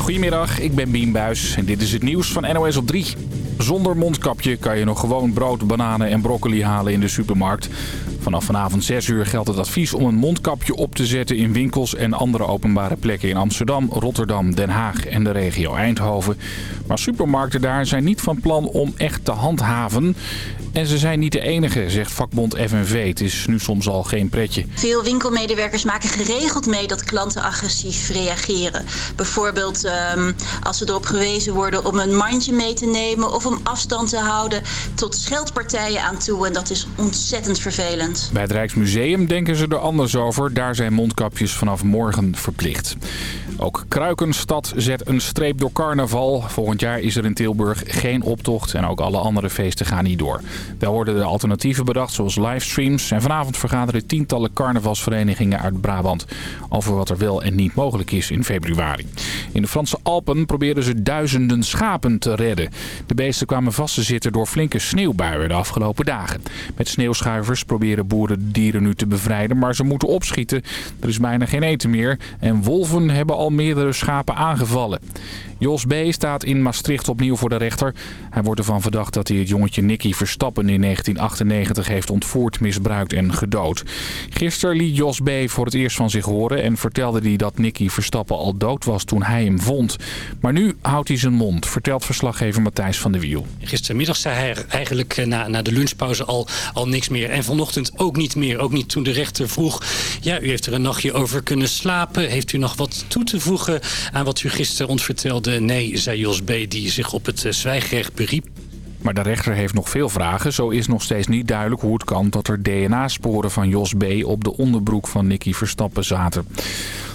Goedemiddag, ik ben Bien Buis en dit is het nieuws van NOS op 3. Zonder mondkapje kan je nog gewoon brood, bananen en broccoli halen in de supermarkt. Vanaf vanavond 6 uur geldt het advies om een mondkapje op te zetten in winkels en andere openbare plekken in Amsterdam, Rotterdam, Den Haag en de regio Eindhoven. Maar supermarkten daar zijn niet van plan om echt te handhaven. En ze zijn niet de enige, zegt vakbond FNV. Het is nu soms al geen pretje. Veel winkelmedewerkers maken geregeld mee dat klanten agressief reageren. Bijvoorbeeld um, als ze erop gewezen worden om een mandje mee te nemen of om afstand te houden tot scheldpartijen aan toe. En dat is ontzettend vervelend. Bij het Rijksmuseum denken ze er anders over. Daar zijn mondkapjes vanaf morgen verplicht. Ook Kruikenstad zet een streep door carnaval. Volgend jaar is er in Tilburg geen optocht en ook alle andere feesten gaan niet door. Wel worden er alternatieven bedacht zoals livestreams. En vanavond vergaderen tientallen carnavalsverenigingen uit Brabant over wat er wel en niet mogelijk is in februari. In de Franse Alpen proberen ze duizenden schapen te redden. De beesten kwamen vast te zitten door flinke sneeuwbuien de afgelopen dagen. Met sneeuwschuivers proberen boeren de dieren nu te bevrijden, maar ze moeten opschieten. Er is bijna geen eten meer en wolven hebben al meerdere schapen aangevallen. Jos B. staat in Maastricht opnieuw voor de rechter. Hij wordt ervan verdacht dat hij het jongetje Nicky Verstappen in 1998 heeft ontvoerd, misbruikt en gedood. Gisteren liet Jos B. voor het eerst van zich horen en vertelde hij dat Nicky Verstappen al dood was toen hij hem vond. Maar nu houdt hij zijn mond, vertelt verslaggever Matthijs van der Wiel. Gistermiddag zei hij eigenlijk eh, na, na de lunchpauze al, al niks meer. En vanochtend ook niet meer. Ook niet toen de rechter vroeg, ja, u heeft er een nachtje over kunnen slapen. Heeft u nog wat toe te voegen aan wat u gisteren ons vertelde? nee, zei Jos B. die zich op het eh, zwijgrecht beriep. Maar de rechter heeft nog veel vragen. Zo is nog steeds niet duidelijk hoe het kan dat er DNA-sporen van Jos B. op de onderbroek van Nicky Verstappen zaten.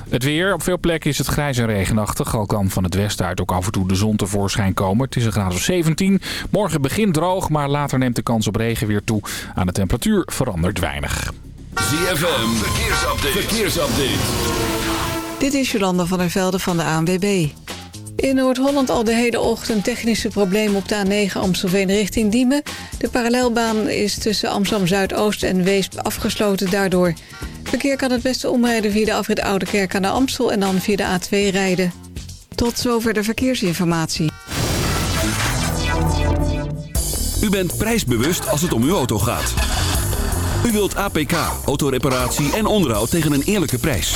Het weer. Op veel plekken is het grijs en regenachtig. Al kan van het westen uit ook af en toe de zon tevoorschijn komen. Het is een graad of 17. Morgen begint droog, maar later neemt de kans op regen weer toe. Aan de temperatuur verandert weinig. ZFM. Verkeersupdate. Verkeersupdate. Dit is Jolanda van der Velde van de ANWB. In Noord-Holland al de hele ochtend technische problemen op de A9 Amstelveen richting Diemen. De parallelbaan is tussen Amsterdam-Zuidoost en Weesp afgesloten daardoor. Verkeer kan het beste omrijden via de afrit Oude Kerk aan de Amstel en dan via de A2 rijden. Tot zover de verkeersinformatie. U bent prijsbewust als het om uw auto gaat. U wilt APK, autoreparatie en onderhoud tegen een eerlijke prijs.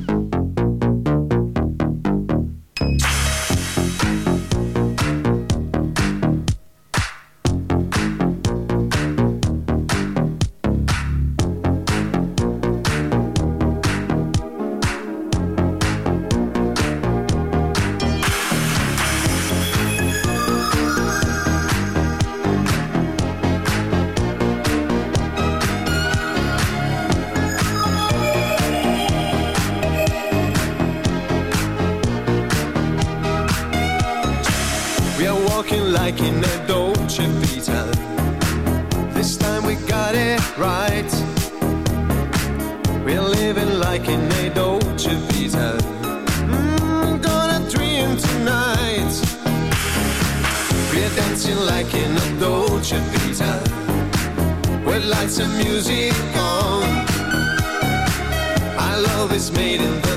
Like in a Dolce Vita. This time we got it right. We're living like in a Dolce Vita. Mm, gonna dream tonight. We're dancing like in a Dolce Vita. With lights and music on. Our love is made in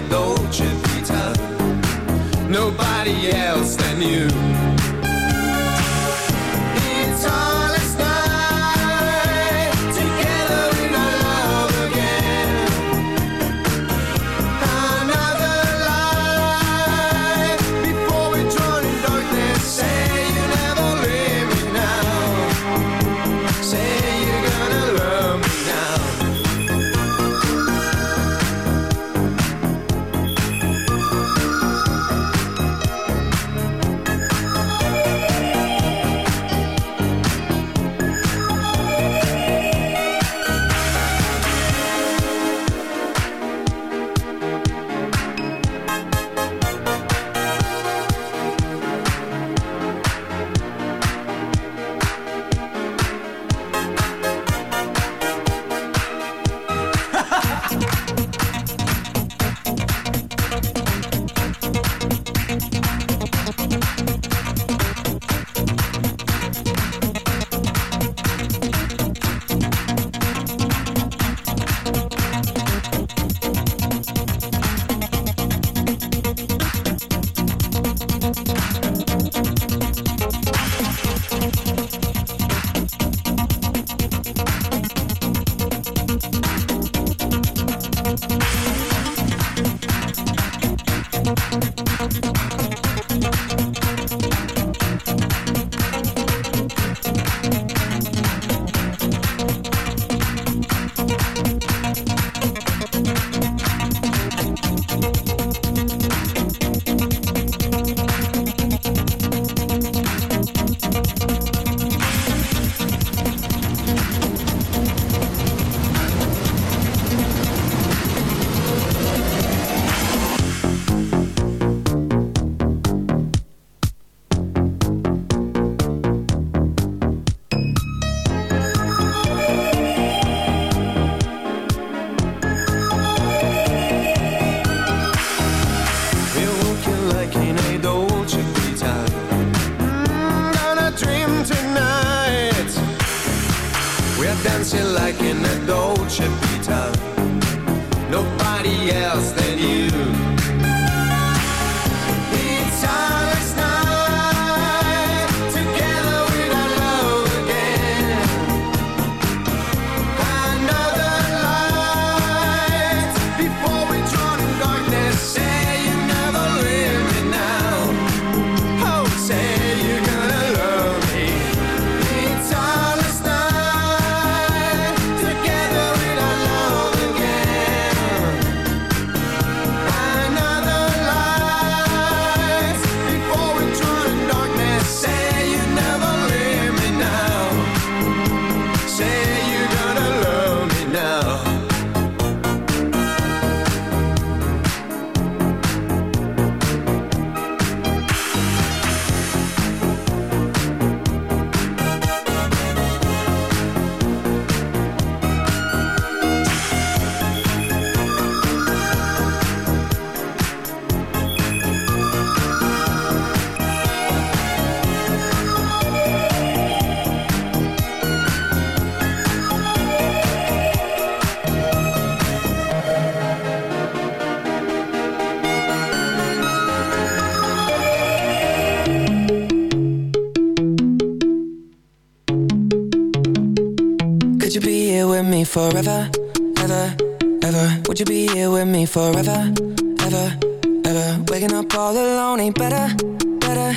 forever, ever, ever? Would you be here with me forever, ever, ever? Waking up all alone ain't better, better,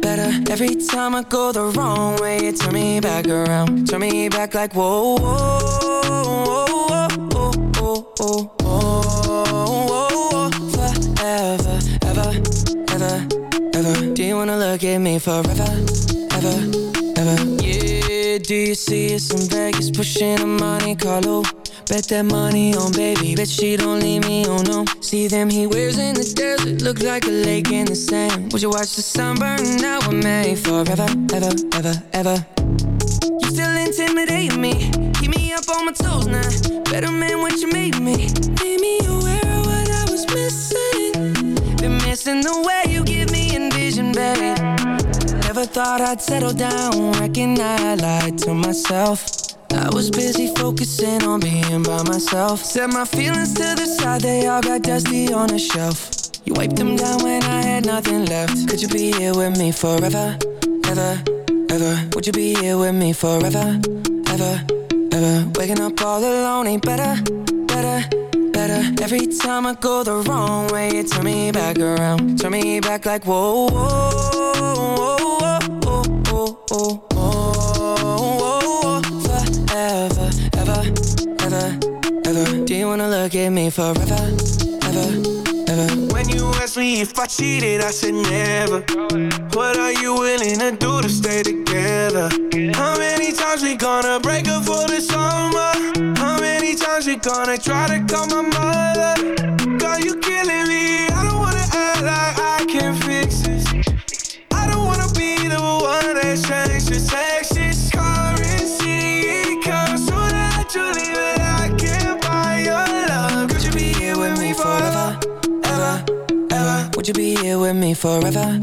better. Every time I go the wrong way, you turn me back around, turn me back like whoa, whoa, whoa, whoa, whoa, whoa, whoa, whoa, forever, ever, ever, ever. Do you wanna look at me forever, ever, ever? Do you see? Us in Vegas pushing a Monte Carlo? Bet that money on baby, bet she don't leave me, oh no. See them he wears in the desert, look like a lake in the sand. Would you watch the sun burn? Now we're made forever, ever, ever, ever You still intimidate me, keep me up on my toes now. Better man what you made me? Made me aware of what I was missing. Been missing the way you give me envision, babe Never thought I'd settle down, reckon I lied to myself. I was busy focusing on being by myself. Set my feelings to the side, they all got dusty on a shelf. You wiped them down when I had nothing left. Could you be here with me forever, ever, ever? Would you be here with me forever, ever, ever? Waking up all alone ain't better, better, better. Every time I go the wrong way, turn me back around, turn me back like whoa, whoa, At me forever, ever, ever? When you asked me if I cheated, I said never. What are you willing to do to stay together? How many times we gonna break up for the summer? How many times we gonna try to call my mother? Girl, you killing me. I don't wanna act like I can fix this. I don't wanna be the one that changes sexist with me forever,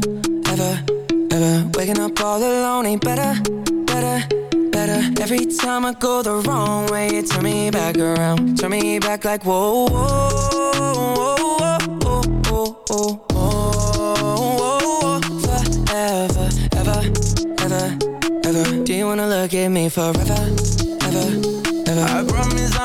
ever, ever? Waking up all alone ain't better, better, better. Every time I go the wrong way, you turn me back around, turn me back like whoa, whoa, whoa, whoa, whoa, whoa, whoa, whoa, forever ever, ever Do you wanna look at me forever,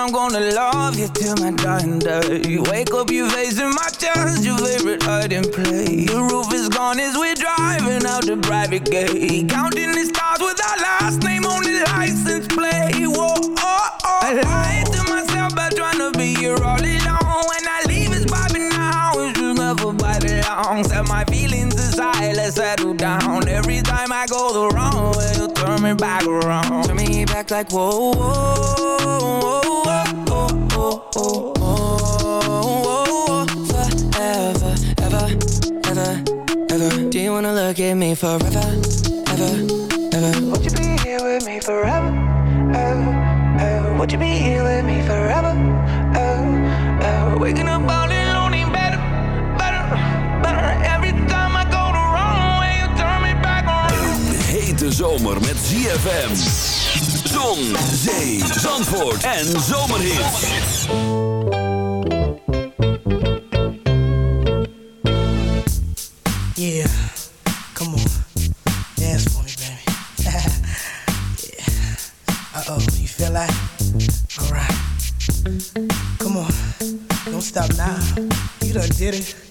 I'm gonna love you till my dying day. Wake up, you facing my chest, your favorite hiding place. The roof is gone as we're driving out the private gate. Counting the stars with our last name on the license plate. Whoa, oh, oh, oh. I lied to myself by trying to be here all alone. When I leave, it's popping now, it's just never the long Set my feelings aside, let's settle down. Every time I go the wrong way, you turn me back around. Turn me back like whoa, whoa, whoa, whoa, whoa, whoa, forever, ever, ever, ever. Do you wanna look at me forever, ever, ever? Would you be here with me forever, ever, ever? Would you be here with me forever, ever, ever? Waking up all alone ain't better, better, better. Every time I go the wrong way, you turn me back around. Hete zomer met ZFM. Zon, zee, zandvoort en is. Yeah, come on. Dance for me, baby. yeah. Uh-oh, you feel like? Alright. Come on, don't stop now. You done did it.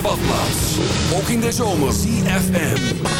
Badplaats. Ook in de zomer. CFM.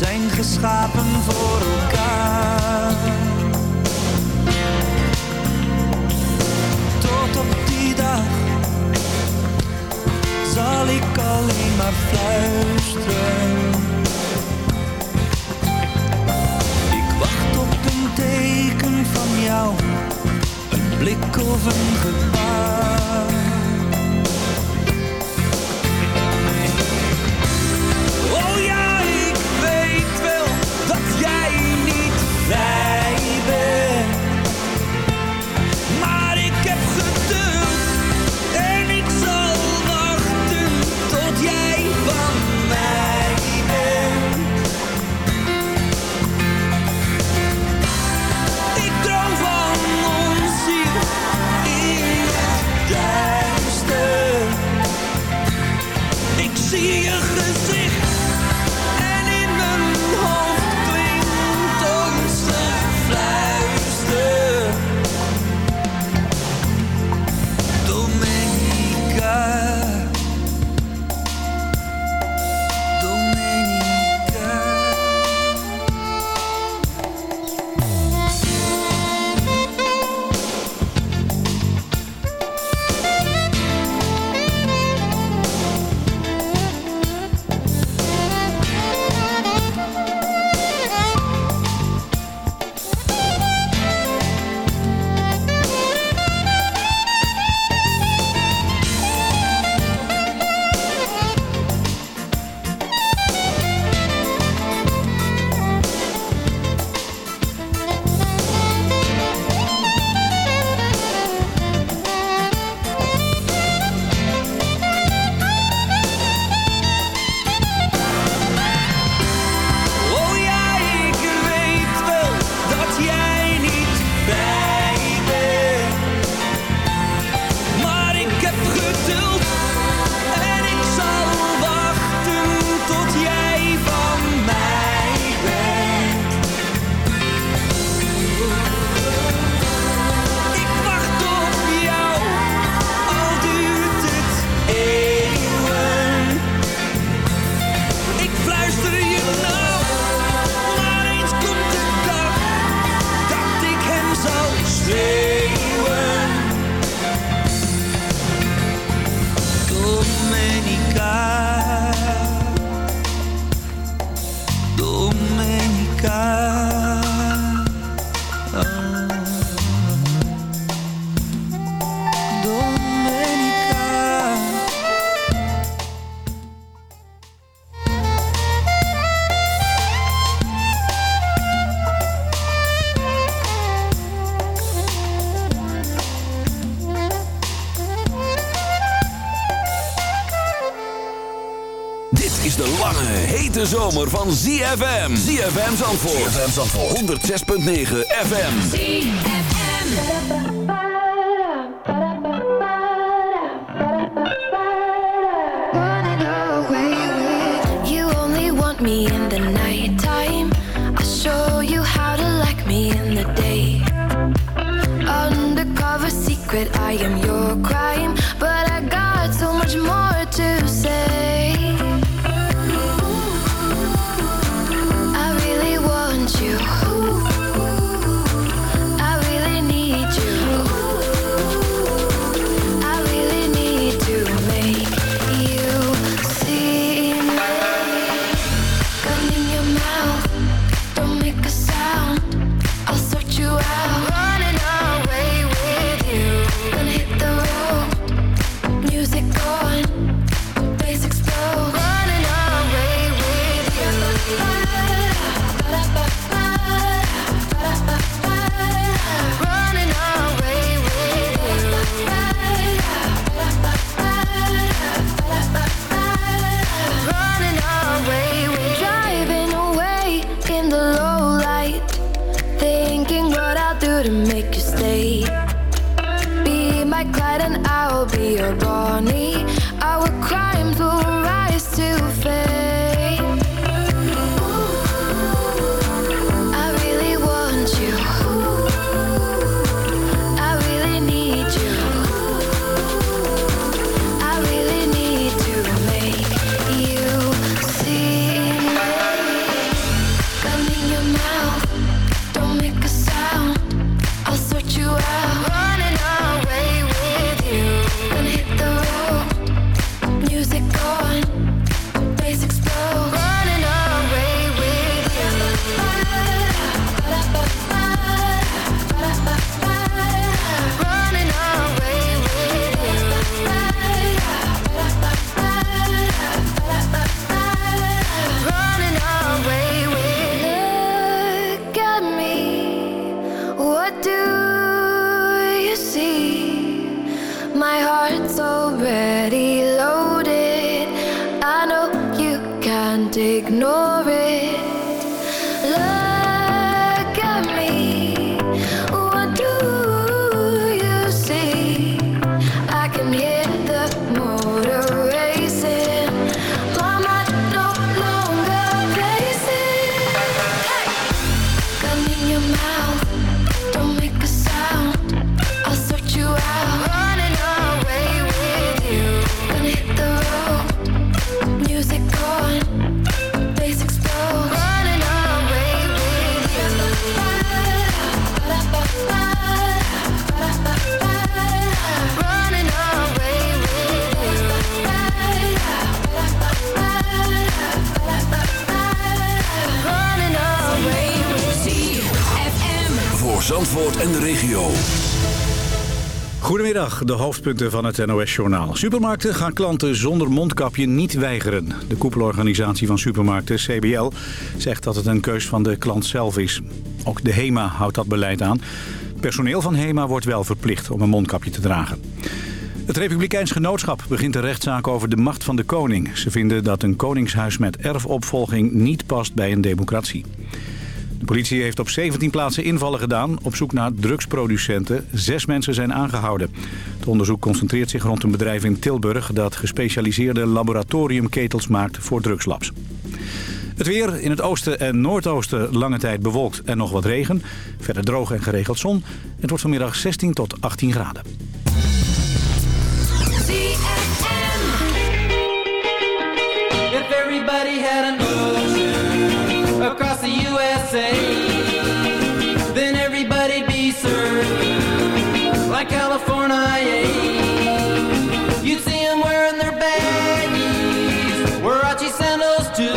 zijn geschapen voor elkaar. Tot op die dag zal ik alleen maar fluisteren. Ik wacht op een teken van jou, een blik of een gebaar. De zomer van ZFM. ZFM Zandvoort. ZFM Zandvoort. 106.9 FM. ZFM. me in the night time show you how to like me in the day Undercover secret, I am your crime But I got so much more de. Goedemiddag, de hoofdpunten van het NOS-journaal. Supermarkten gaan klanten zonder mondkapje niet weigeren. De koepelorganisatie van supermarkten, CBL, zegt dat het een keus van de klant zelf is. Ook de HEMA houdt dat beleid aan. Personeel van HEMA wordt wel verplicht om een mondkapje te dragen. Het Republikeins Genootschap begint een rechtszaak over de macht van de koning. Ze vinden dat een koningshuis met erfopvolging niet past bij een democratie. De politie heeft op 17 plaatsen invallen gedaan op zoek naar drugsproducenten. Zes mensen zijn aangehouden. Het onderzoek concentreert zich rond een bedrijf in Tilburg... dat gespecialiseerde laboratoriumketels maakt voor drugslabs. Het weer in het oosten en noordoosten lange tijd bewolkt en nog wat regen. Verder droog en geregeld zon. Het wordt vanmiddag 16 tot 18 graden. Across the USA, then everybody'd be served like California. You'd see them wearing their baggies, Warachi sandals too,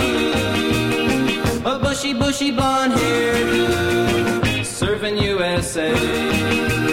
a bushy, bushy blonde hair, serving USA.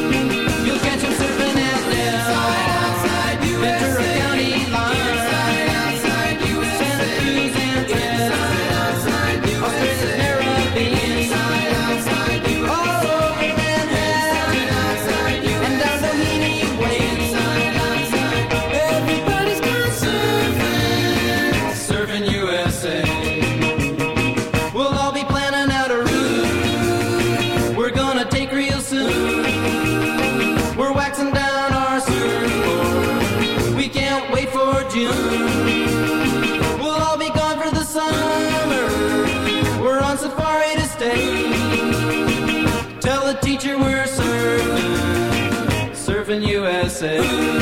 Say.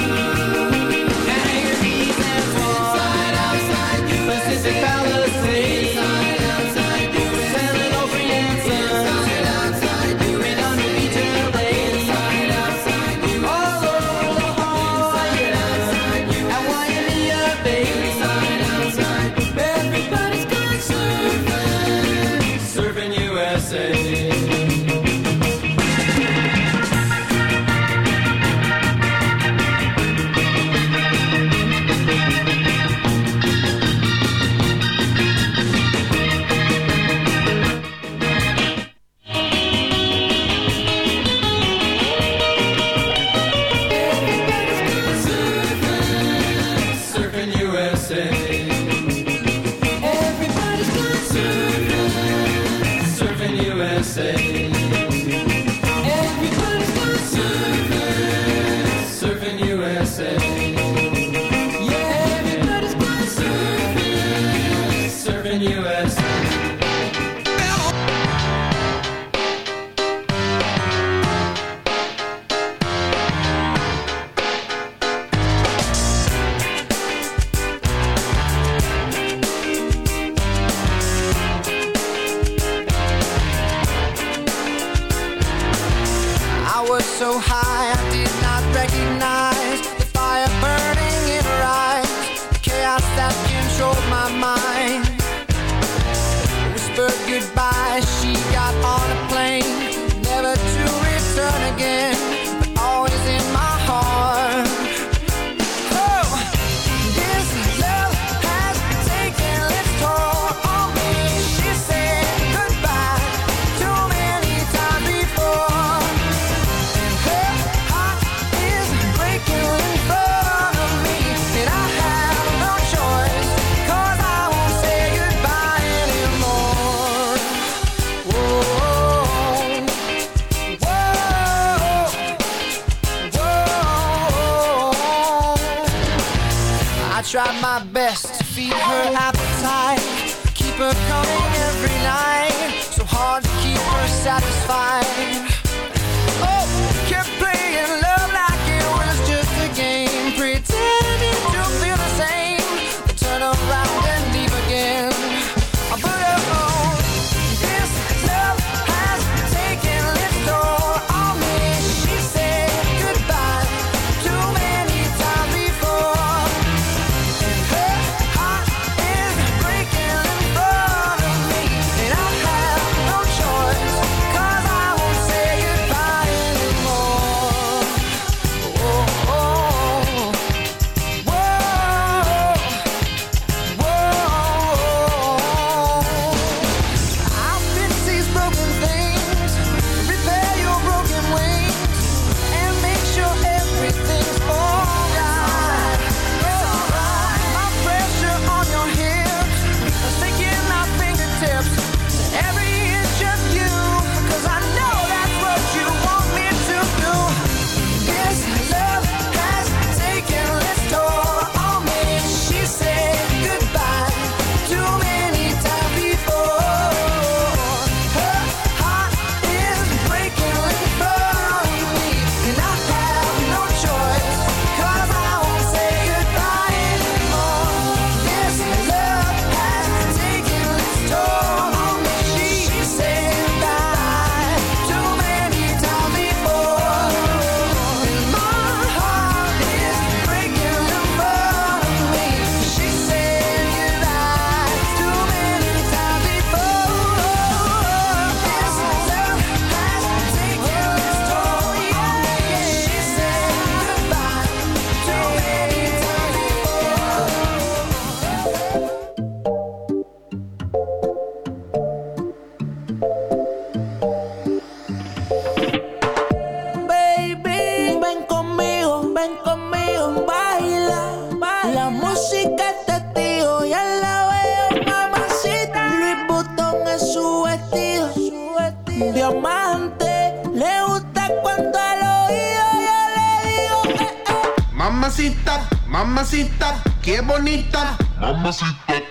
Mamacita, mamacita, qué bonita. Mamacita.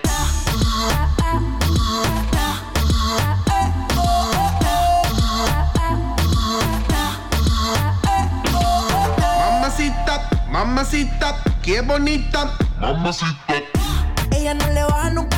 Mamacita, mamacita, qué bonita. Mamacita. Ella no le va nunca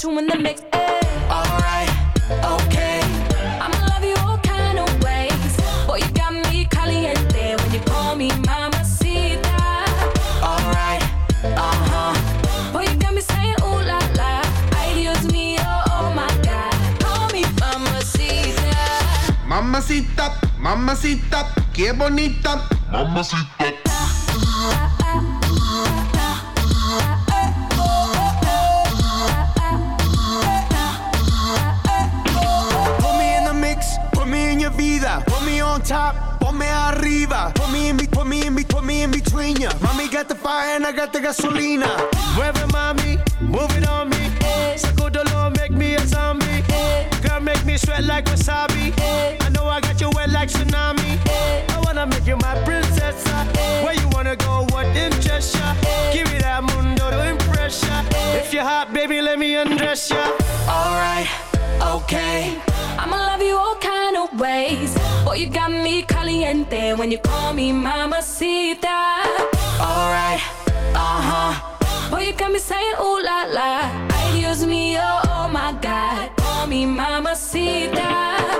put you in the, put you in the mix. Alright, okay. I'ma love you all kind of ways. Boy, you got me caliente when you call me mamacita. Alright, uh huh. Boy, you got me saying ooh la la. Ay, Dios mío, oh my God. Call me mamacita. Mamacita, mamacita, qué bonita. Mamacita. Arriba. Put me in, be- put me in, be- put me in between ya. Mommy got the fire and I got the gasolina. Mueve mami, move it on me. Sacudolo, make me a zombie. Girl, make me sweat like wasabi. I know I got you wet like tsunami. I wanna make you my princess. Where you wanna go? What interest ya? Give me that mundo to impress ya. If you're hot, baby, let me undress ya. Alright, okay. I'ma love you of ways. Boy, you got me caliente when you call me mamacita. Alright, uh huh. Boy, you got me saying ooh la la. Ay, Dios mío, oh my God. Call me mamacita.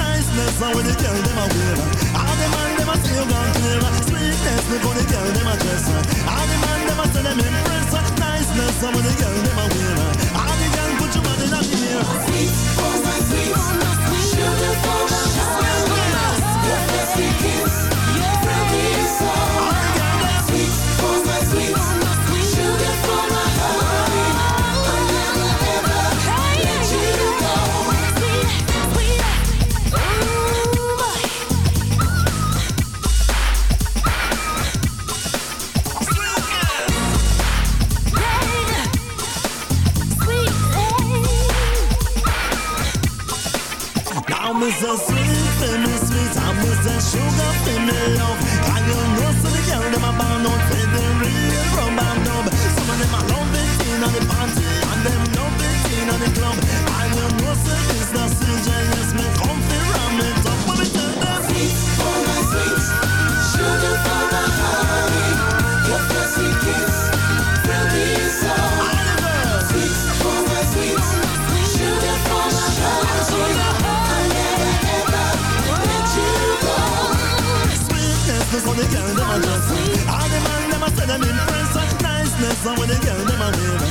impress. Niceness, how the girl them a wear. All the man them a say you gone clear. Sweetness, how the girl them a dress. All the man them a say them impress. Niceness, how the girl them a wear. All the girl put your body in the air. Sweet, oh my sweet, sugar for my heart. Your fancy say sugar, me love the girl them a dress All the man them a say them impress Niceness, how the girl them a wear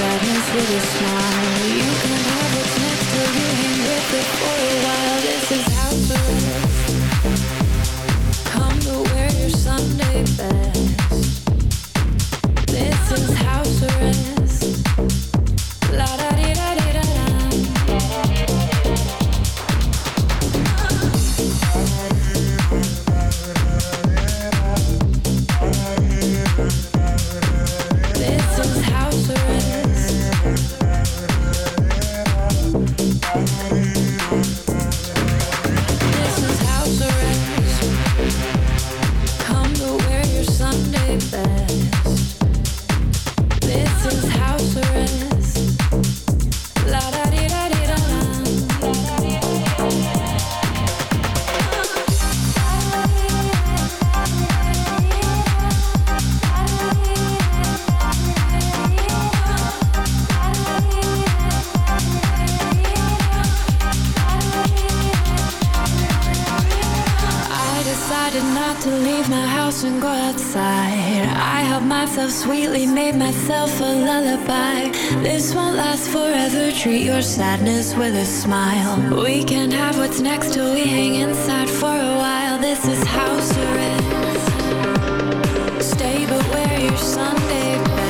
sadness with a smile. You can have what's next till you hang with it for a while. Sweetly, made myself a lullaby. This won't last forever. Treat your sadness with a smile. We can have what's next till we hang inside for a while. This is house arrest. Stay but wear your Sunday best.